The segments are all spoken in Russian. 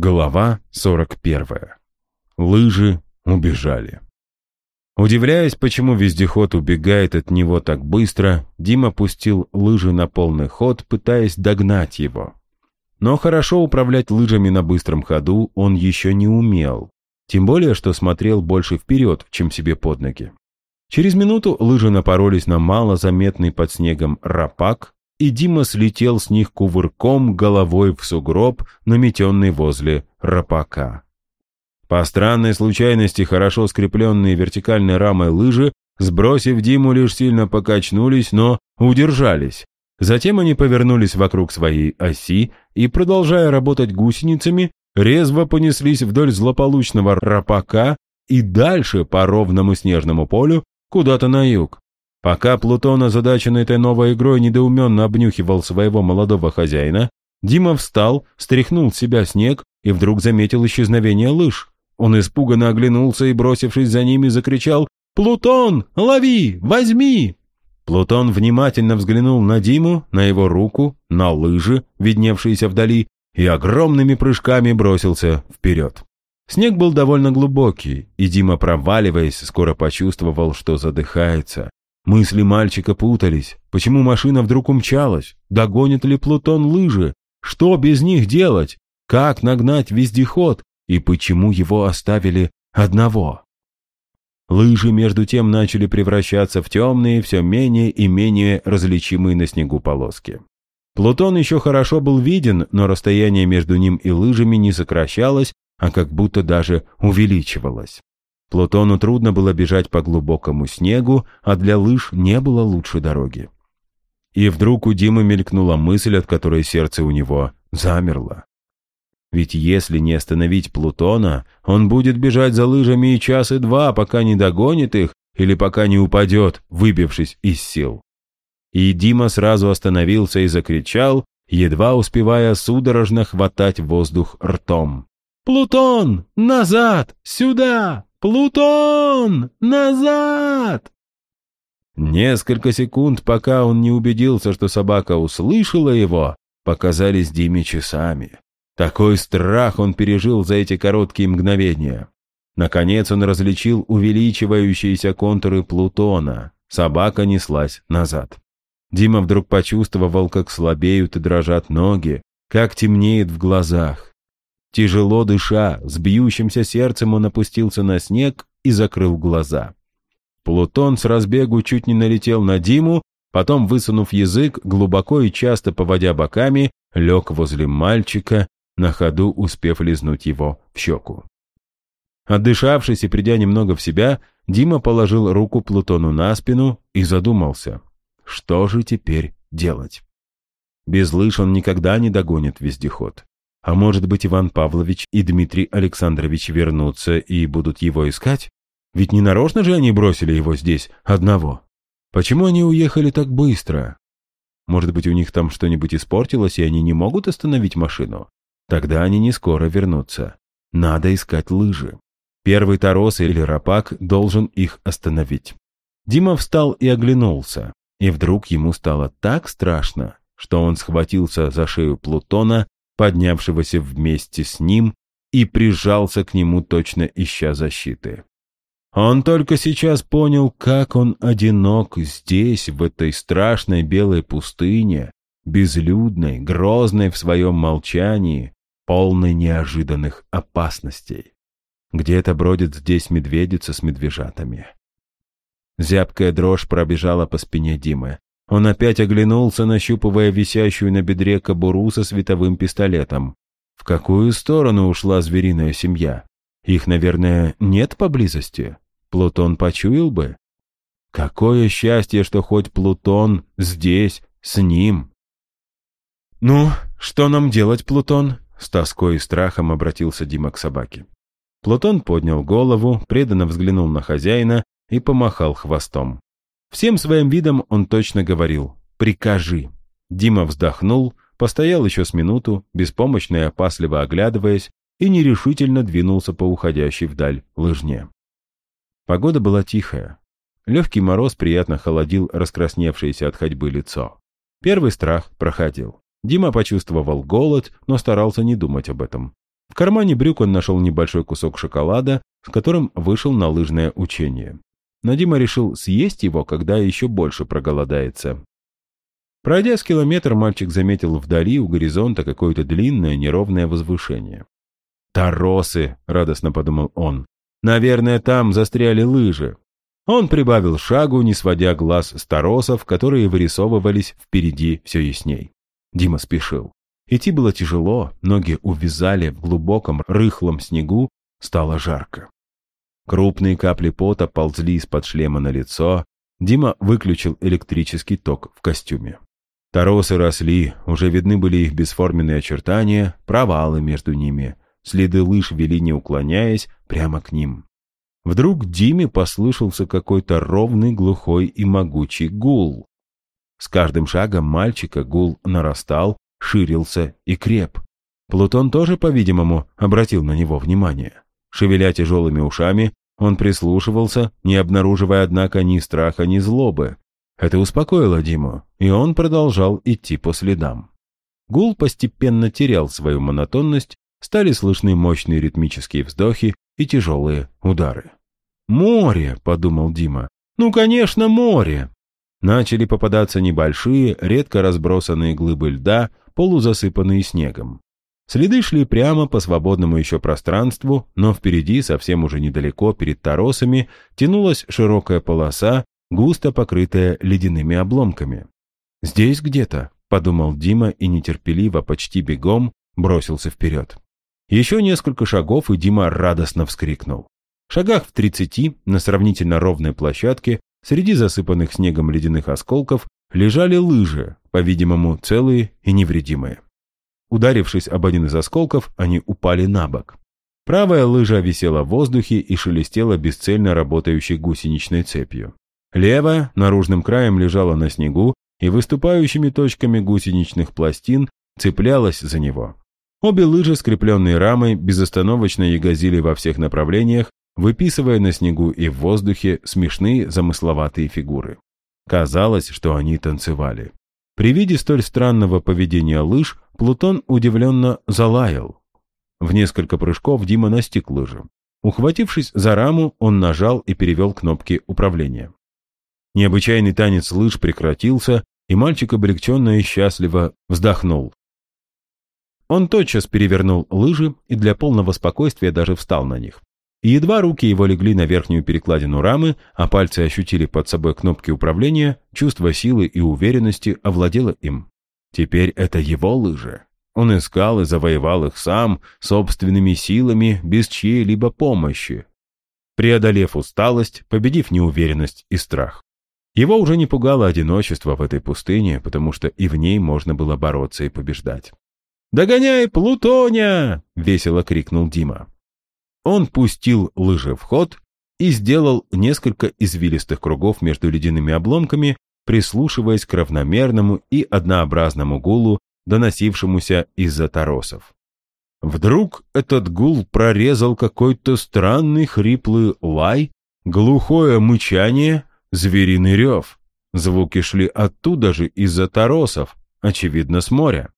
Глава 41. Лыжи убежали. Удивляясь, почему вездеход убегает от него так быстро, Дима пустил лыжи на полный ход, пытаясь догнать его. Но хорошо управлять лыжами на быстром ходу он еще не умел, тем более, что смотрел больше вперед, чем себе под ноги. Через минуту лыжи напоролись на малозаметный под снегом рапак, и Дима слетел с них кувырком головой в сугроб, наметенный возле рапака. По странной случайности хорошо скрепленные вертикальной рамой лыжи, сбросив Диму, лишь сильно покачнулись, но удержались. Затем они повернулись вокруг своей оси и, продолжая работать гусеницами, резво понеслись вдоль злополучного рапака и дальше по ровному снежному полю куда-то на юг. Пока Плутон, озадаченный этой новой игрой, недоуменно обнюхивал своего молодого хозяина, Дима встал, стряхнул с себя снег и вдруг заметил исчезновение лыж. Он испуганно оглянулся и, бросившись за ними, закричал «Плутон, лови! Возьми!» Плутон внимательно взглянул на Диму, на его руку, на лыжи, видневшиеся вдали, и огромными прыжками бросился вперед. Снег был довольно глубокий, и Дима, проваливаясь, скоро почувствовал, что задыхается. Мысли мальчика путались. Почему машина вдруг умчалась? Догонит ли Плутон лыжи? Что без них делать? Как нагнать вездеход? И почему его оставили одного? Лыжи, между тем, начали превращаться в темные, все менее и менее различимые на снегу полоски. Плутон еще хорошо был виден, но расстояние между ним и лыжами не сокращалось, а как будто даже увеличивалось. Плутону трудно было бежать по глубокому снегу, а для лыж не было лучшей дороги. И вдруг у Димы мелькнула мысль, от которой сердце у него замерло. Ведь если не остановить Плутона, он будет бежать за лыжами и час и два, пока не догонит их или пока не упадет, выбившись из сил. И Дима сразу остановился и закричал, едва успевая судорожно хватать воздух ртом. «Плутон! Назад! Сюда! «Плутон! Назад!» Несколько секунд, пока он не убедился, что собака услышала его, показались Диме часами. Такой страх он пережил за эти короткие мгновения. Наконец он различил увеличивающиеся контуры Плутона. Собака неслась назад. Дима вдруг почувствовал, как слабеют и дрожат ноги, как темнеет в глазах. Тяжело дыша, с бьющимся сердцем он опустился на снег и закрыл глаза. Плутон с разбегу чуть не налетел на Диму, потом, высунув язык, глубоко и часто поводя боками, лег возле мальчика, на ходу успев лизнуть его в щеку. Отдышавшись и придя немного в себя, Дима положил руку Плутону на спину и задумался, что же теперь делать. Без лыж он никогда не догонит вездеход. А может быть, Иван Павлович и Дмитрий Александрович вернутся и будут его искать? Ведь не нарочно же они бросили его здесь одного. Почему они уехали так быстро? Может быть, у них там что-нибудь испортилось, и они не могут остановить машину? Тогда они не скоро вернутся. Надо искать лыжи. Первый Тарос или Рапак должен их остановить. Дима встал и оглянулся, и вдруг ему стало так страшно, что он схватился за шею Плутона поднявшегося вместе с ним, и прижался к нему, точно ища защиты. Он только сейчас понял, как он одинок здесь, в этой страшной белой пустыне, безлюдной, грозной в своем молчании, полной неожиданных опасностей. Где-то бродит здесь медведица с медвежатами. Зябкая дрожь пробежала по спине Димы. Он опять оглянулся, нащупывая висящую на бедре кобуру со световым пистолетом. В какую сторону ушла звериная семья? Их, наверное, нет поблизости? Плутон почуял бы? Какое счастье, что хоть Плутон здесь, с ним. «Ну, что нам делать, Плутон?» С тоской и страхом обратился Дима к собаке. Плутон поднял голову, преданно взглянул на хозяина и помахал хвостом. Всем своим видом он точно говорил «прикажи». Дима вздохнул, постоял еще с минуту, беспомощно и опасливо оглядываясь, и нерешительно двинулся по уходящей вдаль лыжне. Погода была тихая. Легкий мороз приятно холодил раскрасневшееся от ходьбы лицо. Первый страх проходил. Дима почувствовал голод, но старался не думать об этом. В кармане брюк он нашел небольшой кусок шоколада, с которым вышел на лыжное учение. Но Дима решил съесть его, когда еще больше проголодается. Пройдя с километр, мальчик заметил вдали у горизонта какое-то длинное неровное возвышение. «Торосы!» — радостно подумал он. «Наверное, там застряли лыжи». Он прибавил шагу, не сводя глаз с торосов, которые вырисовывались впереди все ясней. Дима спешил. Идти было тяжело, ноги увязали в глубоком рыхлом снегу, стало жарко. Крупные капли пота ползли из-под шлема на лицо. Дима выключил электрический ток в костюме. Торосы росли, уже видны были их бесформенные очертания, провалы между ними. Следы лыж вели, не уклоняясь, прямо к ним. Вдруг Диме послышался какой-то ровный, глухой и могучий гул. С каждым шагом мальчика гул нарастал, ширился и креп. Плутон тоже, по-видимому, обратил на него внимание. Шевеля тяжелыми ушами, он прислушивался, не обнаруживая, однако, ни страха, ни злобы. Это успокоило Диму, и он продолжал идти по следам. Гул постепенно терял свою монотонность, стали слышны мощные ритмические вздохи и тяжелые удары. «Море!» — подумал Дима. «Ну, конечно, море!» Начали попадаться небольшие, редко разбросанные глыбы льда, полузасыпанные снегом. Следы шли прямо по свободному еще пространству, но впереди, совсем уже недалеко, перед торосами, тянулась широкая полоса, густо покрытая ледяными обломками. «Здесь где-то», — подумал Дима и нетерпеливо, почти бегом, бросился вперед. Еще несколько шагов, и Дима радостно вскрикнул. В шагах в тридцати, на сравнительно ровной площадке, среди засыпанных снегом ледяных осколков, лежали лыжи, по-видимому, целые и невредимые. Ударившись об один из осколков, они упали на бок. Правая лыжа висела в воздухе и шелестела бесцельно работающей гусеничной цепью. Левая наружным краем лежала на снегу и выступающими точками гусеничных пластин цеплялась за него. Обе лыжи, скрепленные рамой, безостановочно ягозили во всех направлениях, выписывая на снегу и в воздухе смешные замысловатые фигуры. Казалось, что они танцевали. При виде столь странного поведения лыж Плутон удивленно залаял. В несколько прыжков Дима настиг лыжи. Ухватившись за раму, он нажал и перевел кнопки управления. Необычайный танец лыж прекратился, и мальчик облегченно и счастливо вздохнул. Он тотчас перевернул лыжи и для полного спокойствия даже встал на них. И едва руки его легли на верхнюю перекладину рамы, а пальцы ощутили под собой кнопки управления, чувство силы и уверенности овладело им. Теперь это его лыжи. Он искал и завоевал их сам, собственными силами, без чьей-либо помощи. Преодолев усталость, победив неуверенность и страх. Его уже не пугало одиночество в этой пустыне, потому что и в ней можно было бороться и побеждать. «Догоняй Плутоня!» — весело крикнул Дима. Он пустил лыжи в ход и сделал несколько извилистых кругов между ледяными обломками, прислушиваясь к равномерному и однообразному гулу, доносившемуся из-за торосов. Вдруг этот гул прорезал какой-то странный хриплый лай, глухое мычание, звериный рев. Звуки шли оттуда же из-за торосов, очевидно, с моря.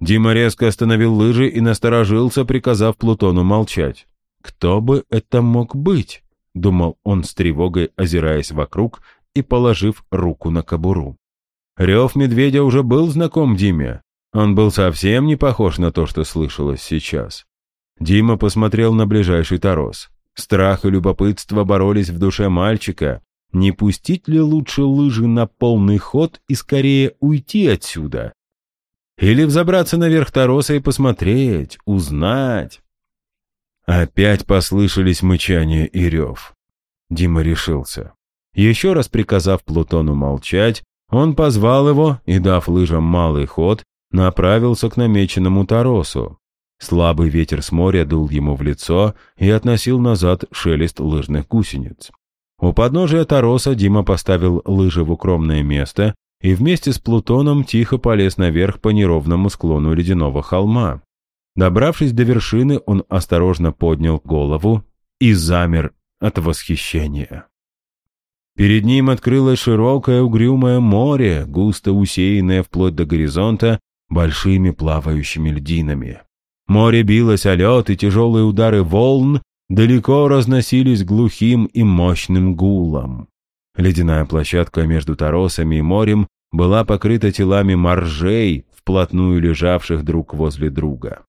Дима резко остановил лыжи и насторожился, приказав Плутону молчать. «Кто бы это мог быть?» — думал он с тревогой, озираясь вокруг и положив руку на кобуру. Рев медведя уже был знаком Диме. Он был совсем не похож на то, что слышалось сейчас. Дима посмотрел на ближайший торос. Страх и любопытство боролись в душе мальчика. Не пустить ли лучше лыжи на полный ход и скорее уйти отсюда? Или взобраться наверх тороса и посмотреть, узнать? Опять послышались мычание и рев. Дима решился. Еще раз приказав Плутону молчать, он позвал его и, дав лыжам малый ход, направился к намеченному торосу. Слабый ветер с моря дул ему в лицо и относил назад шелест лыжных гусениц. У подножия тороса Дима поставил лыжи в укромное место и вместе с Плутоном тихо полез наверх по неровному склону ледяного холма. Добравшись до вершины, он осторожно поднял голову и замер от восхищения. Перед ним открылось широкое угрюмое море, густо усеянное вплоть до горизонта большими плавающими льдинами. Море билось о лед, и тяжелые удары волн далеко разносились глухим и мощным гулом. Ледяная площадка между торосами и морем была покрыта телами моржей, вплотную лежавших друг возле друга.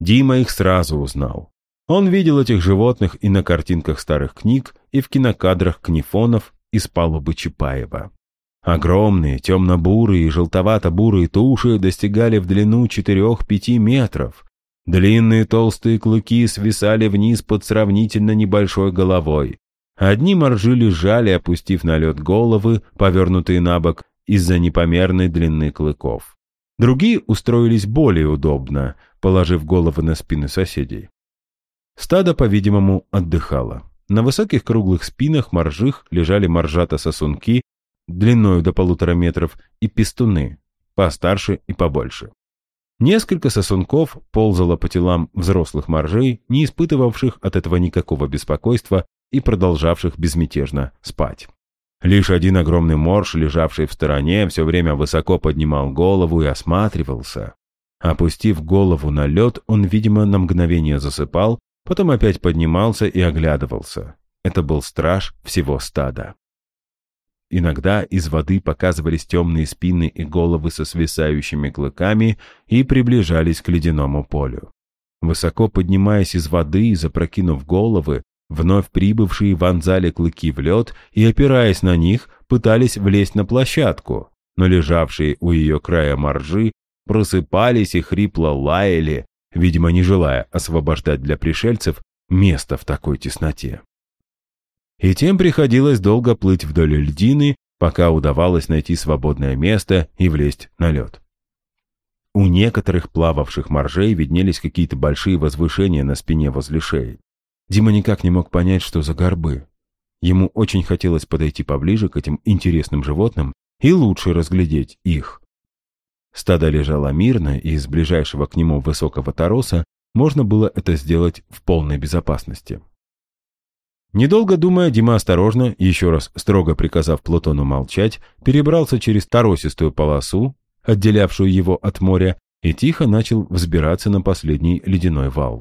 Дима их сразу узнал. Он видел этих животных и на картинках старых книг, и в кинокадрах книфонов из палубы Чапаева. Огромные, темно-бурые и желтовато-бурые туши достигали в длину 4-5 метров. Длинные толстые клыки свисали вниз под сравнительно небольшой головой. Одни моржи лежали, опустив на лед головы, повернутые на бок из-за непомерной длины клыков. Другие устроились более удобно, положив головы на спины соседей. Стадо, по-видимому, отдыхало. На высоких круглых спинах моржих лежали моржата-сосунки длиною до полутора метров и пестуны, постарше и побольше. Несколько сосунков ползало по телам взрослых моржей, не испытывавших от этого никакого беспокойства и продолжавших безмятежно спать. Лишь один огромный морж, лежавший в стороне, все время высоко поднимал голову и осматривался. Опустив голову на лед, он, видимо, на мгновение засыпал, потом опять поднимался и оглядывался. Это был страж всего стада. Иногда из воды показывались темные спины и головы со свисающими клыками и приближались к ледяному полю. Высоко поднимаясь из воды и запрокинув головы, вновь прибывшие вонзали клыки в лед и, опираясь на них, пытались влезть на площадку, но лежавшие у ее края моржи просыпались и хрипло лаяли, видимо, не желая освобождать для пришельцев место в такой тесноте. И тем приходилось долго плыть вдоль льдины, пока удавалось найти свободное место и влезть на лед. У некоторых плававших моржей виднелись какие-то большие возвышения на спине возле шеи. Дима никак не мог понять, что за горбы. Ему очень хотелось подойти поближе к этим интересным животным и лучше разглядеть их. Стадо лежало мирно, и из ближайшего к нему высокого тороса можно было это сделать в полной безопасности. Недолго думая, Дима осторожно, еще раз строго приказав Плутону молчать, перебрался через торосистую полосу, отделявшую его от моря, и тихо начал взбираться на последний ледяной вал.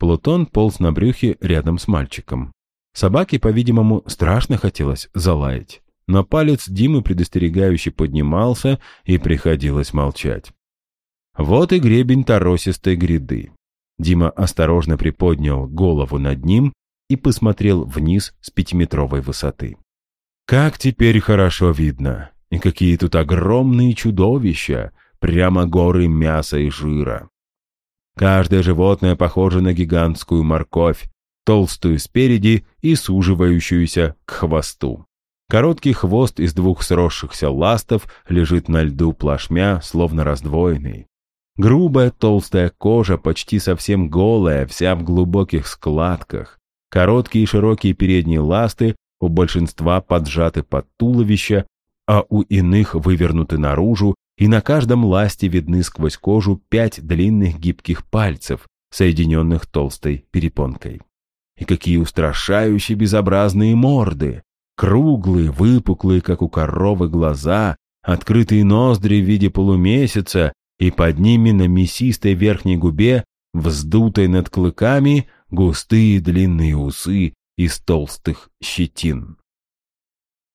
Плутон полз на брюхе рядом с мальчиком. Собаке, по-видимому, страшно хотелось залаять но палец Димы предостерегающе поднимался, и приходилось молчать. Вот и гребень торосистой гряды. Дима осторожно приподнял голову над ним и посмотрел вниз с пятиметровой высоты. Как теперь хорошо видно, и какие тут огромные чудовища, прямо горы мяса и жира. Каждое животное похоже на гигантскую морковь, толстую спереди и суживающуюся к хвосту. Короткий хвост из двух сросшихся ластов лежит на льду плашмя, словно раздвоенный. Грубая толстая кожа, почти совсем голая, вся в глубоких складках. Короткие и широкие передние ласты у большинства поджаты под туловище, а у иных вывернуты наружу, и на каждом ласте видны сквозь кожу пять длинных гибких пальцев, соединенных толстой перепонкой. И какие устрашающие безобразные морды! Круглые, выпуклые, как у коровы, глаза, открытые ноздри в виде полумесяца, и под ними на мясистой верхней губе, вздутой над клыками, густые длинные усы из толстых щетин.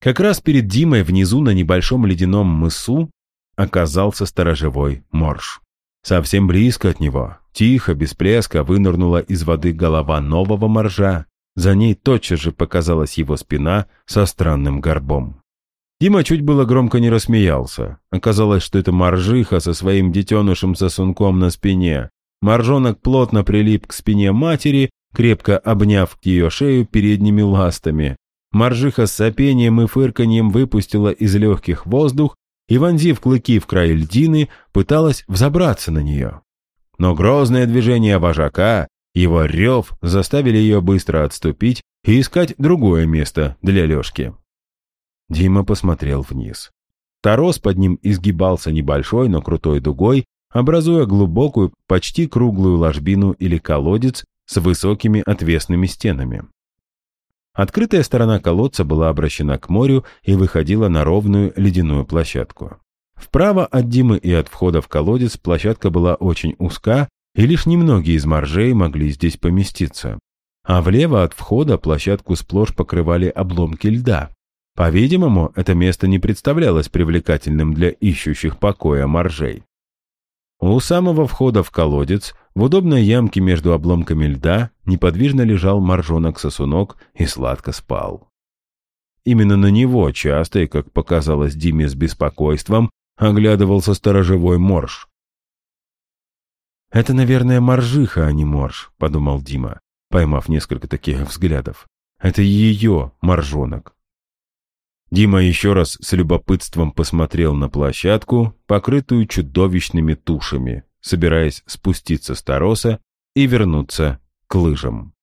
Как раз перед Димой внизу на небольшом ледяном мысу оказался сторожевой морж. Совсем близко от него, тихо, без плеска, вынырнула из воды голова нового моржа, за ней тотчас же показалась его спина со странным горбом. Дима чуть было громко не рассмеялся. Оказалось, что это моржиха со своим детенышем сосунком на спине. Моржонок плотно прилип к спине матери, крепко обняв ее шею передними ластами. Моржиха с сопением и фырканьем выпустила из легких воздух и, вонзив клыки в край льдины, пыталась взобраться на нее. Но грозное движение вожака его рев заставили ее быстро отступить и искать другое место для Лешки. Дима посмотрел вниз. Торос под ним изгибался небольшой, но крутой дугой, образуя глубокую, почти круглую ложбину или колодец с высокими отвесными стенами. Открытая сторона колодца была обращена к морю и выходила на ровную ледяную площадку. Вправо от Димы и от входа в колодец площадка была очень узка, и лишь немногие из моржей могли здесь поместиться. А влево от входа площадку сплошь покрывали обломки льда. По-видимому, это место не представлялось привлекательным для ищущих покоя моржей. У самого входа в колодец, в удобной ямке между обломками льда, неподвижно лежал моржонок-сосунок и сладко спал. Именно на него часто и, как показалось Диме с беспокойством, оглядывался сторожевой морж. «Это, наверное, моржиха, а не морж», — подумал Дима, поймав несколько таких взглядов. «Это ее моржонок». Дима еще раз с любопытством посмотрел на площадку, покрытую чудовищными тушами, собираясь спуститься с тороса и вернуться к лыжам.